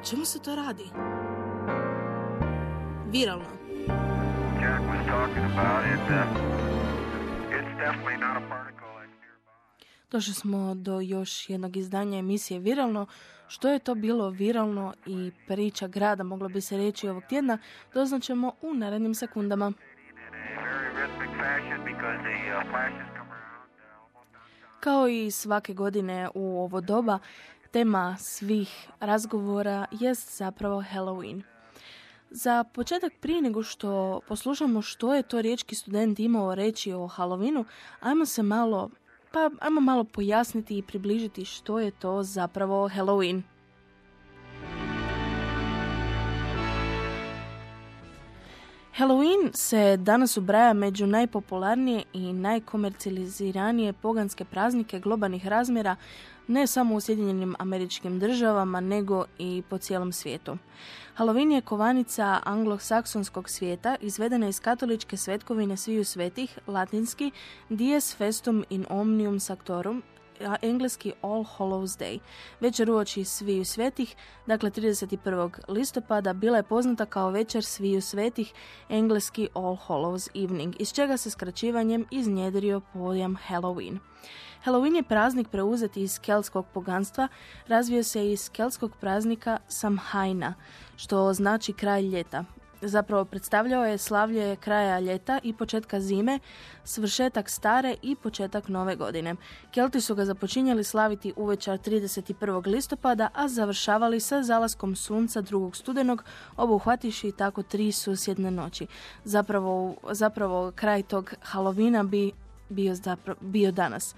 O čemu se to radi? Viralno. Došli smo do još jednog izdanja emisije Viralno. Što je to bilo viralno i priča grada, moglo bi se reći ovog tjedna, doznaćemo u narednim sekundama. Kao i svake godine u ovo doba, tema svih razgovora jest zapravo Halloween. Za početak prije nego što poslušamo što je to riječki student imao reći o Halloweenu, ajmo se malo, pa ajmo malo pojasniti i približiti što je to zapravo Halloween. Halloween se danas ubraja među najpopularnije i najkomercijaliziranije poganske praznike globalnih razmjera ne samo u Sjedinjenim američkim državama, nego i po cijelom svijetu. Halloween je kovanica anglosaksonskog svijeta izvedena iz katoličke svetkovine sviju svetih, latinski Dies festum in omnium sanctorum, engleski All Hallows Day. Večer uoči sviju svetih, dakle 31. listopada, bila je poznata kao večer sviju svetih, engleski All Hallows Evening, iz čega se skraćivanjem iznjedrio pojam Halloween. Halloween je praznik preuzet iz keltskog poganstva, razvio se iz keltskog praznika Samhaina, što znači kraj ljeta. Zapravo predstavljao je slavlje kraja ljeta i početka zime, svršetak stare i početak nove godine. Kelti su ga započinjali slaviti uvečer 31. listopada, a završavali sa zalaskom sunca 2. studenog, obuhvatiši tako tri susjedne noći. Zapravo, zapravo kraj tog Halovina bi bio, zapra- bio danas.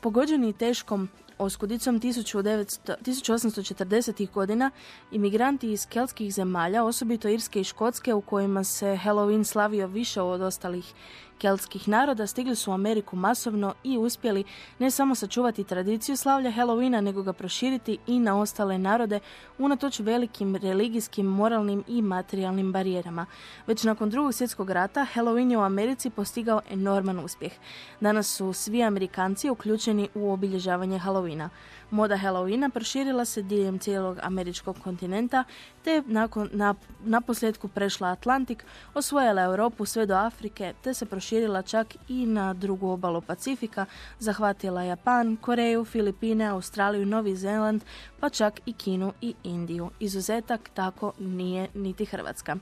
Pogođeni teškom oskudicom 1900 1840. godina, imigranti iz keltskih zemalja, osobito Irske i Škotske, u kojima se Halloween slavio više od ostalih keltskih naroda, stigli su u Ameriku masovno i uspjeli ne samo sačuvati tradiciju slavlja Halloweena, nego ga proširiti i na ostale narode, unatoč velikim religijskim, moralnim i materijalnim barijerama. Već nakon drugog svjetskog rata, Halloween je u Americi postigao enorman uspjeh. Danas su svi Amerikanci uključeni u obilježavanje Halloweena. Moda Halloweena proširila se diljem cijelog američkog kontinenta, te nakon, na, na posljedku prešla Atlantik, osvojila Europu sve do Afrike, te se proširila čak i na drugu obalu Pacifika, zahvatila Japan, Koreju, Filipine, Australiju, Novi Zeland, pa čak i Kinu i Indiju. Izuzetak tako nije niti Hrvatska.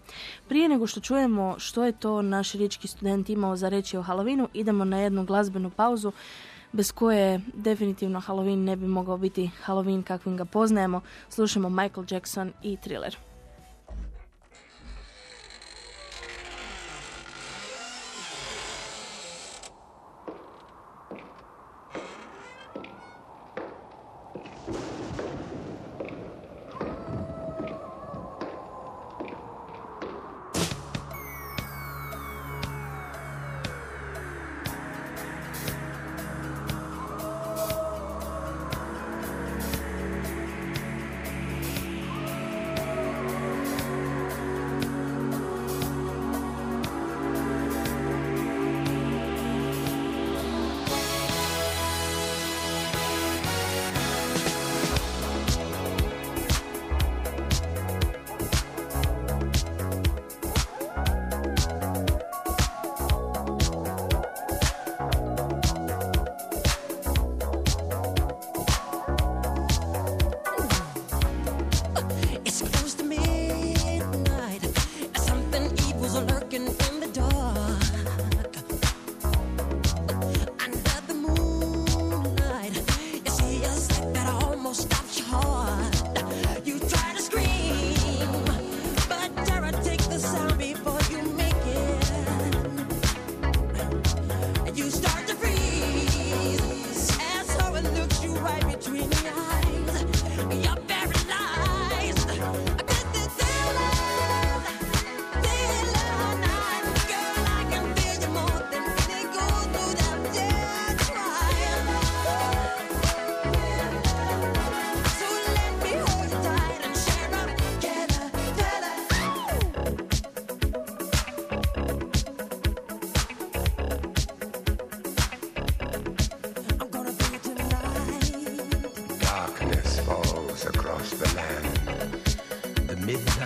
Prije nego što čujemo što je to naš riječki student imao za reći o Halloweenu, idemo na jednu glazbenu pauzu bez koje definitivno Halloween ne bi mogao biti Halloween kakvim ga poznajemo. Slušamo Michael Jackson i Thriller.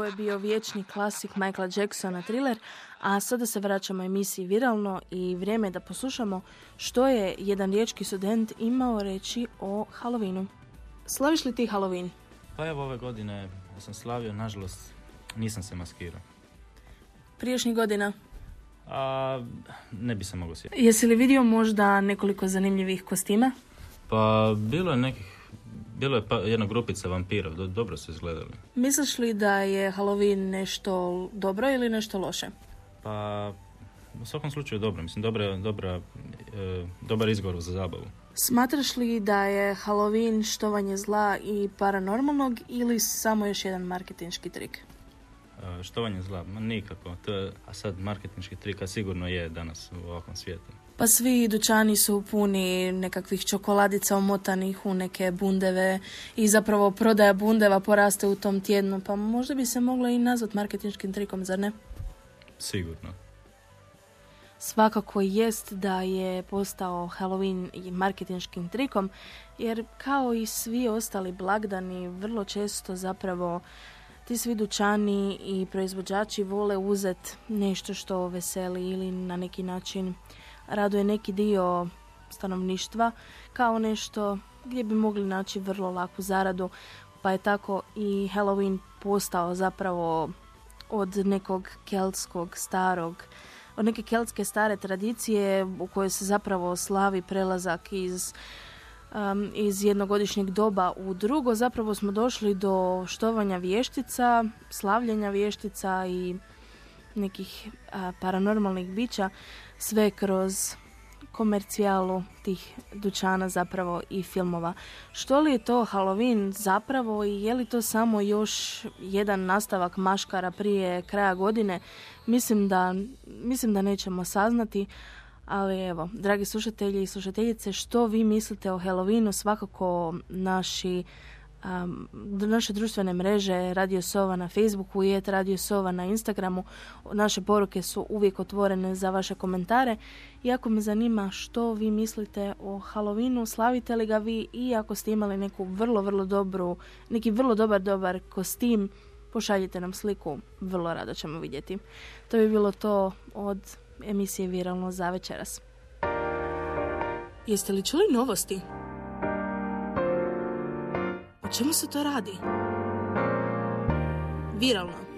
Ovo je bio vječni klasik Michaela Jacksona thriller, a sada se vraćamo emisiji Viralno i vrijeme je da poslušamo što je jedan riječki student imao reći o Halloweenu. Slaviš li ti Halloween? Pa evo ove godine sam slavio, nažalost nisam se maskirao. Priješnjih godina. A ne bi se mogao sjetiti. Jesi li vidio možda nekoliko zanimljivih kostima? Pa bilo je nekih, bilo je pa, jedna grupica vampira, do- dobro su izgledali. Misliš li da je Halloween nešto dobro ili nešto loše? Pa u svakom slučaju dobro, mislim dobra, dobra, e, dobar izgovor za zabavu. Smatraš li da je Halloween štovanje zla i paranormalnog ili samo još jedan marketinški trik? E, štovanje zla, ma nikako, to je, a sad marketinški trik, a sigurno je danas u ovakvom svijetu. Pa svi dućani su puni nekakvih čokoladica omotanih u neke bundeve i zapravo prodaja bundeva poraste u tom tjednu, pa možda bi se moglo i nazvat marketinškim trikom, zar ne? Sigurno. Svakako jest da je postao Halloween marketinškim trikom, jer kao i svi ostali blagdani, vrlo često zapravo ti svi dućani i proizvođači vole uzet nešto što veseli ili na neki način raduje neki dio stanovništva kao nešto gdje bi mogli naći vrlo laku zaradu, pa je tako i Halloween postao zapravo od nekog keltskog starog od neke keltske stare tradicije u kojoj se zapravo slavi prelazak iz um, iz jednogodišnjeg doba u drugo. Zapravo smo došli do štovanja vještica, slavljenja vještica i nekih a, paranormalnih bića sve kroz komercijalu tih dućana zapravo i filmova. Što li je to Halloween zapravo i je li to samo još jedan nastavak maškara prije kraja godine? Mislim da, mislim da nećemo saznati, ali evo, dragi slušatelji i slušateljice, što vi mislite o Halloweenu? Svakako naši um, naše društvene mreže Radio Sova na Facebooku i Radio Sova na Instagramu. Naše poruke su uvijek otvorene za vaše komentare. I ako me zanima što vi mislite o Halloweenu, slavite li ga vi i ako ste imali neku vrlo, vrlo dobru, neki vrlo dobar, dobar kostim, pošaljite nam sliku, vrlo rado ćemo vidjeti. To bi bilo to od emisije Viralno za večeras. Jeste li čuli novosti? Čemu se to radi? Viralno.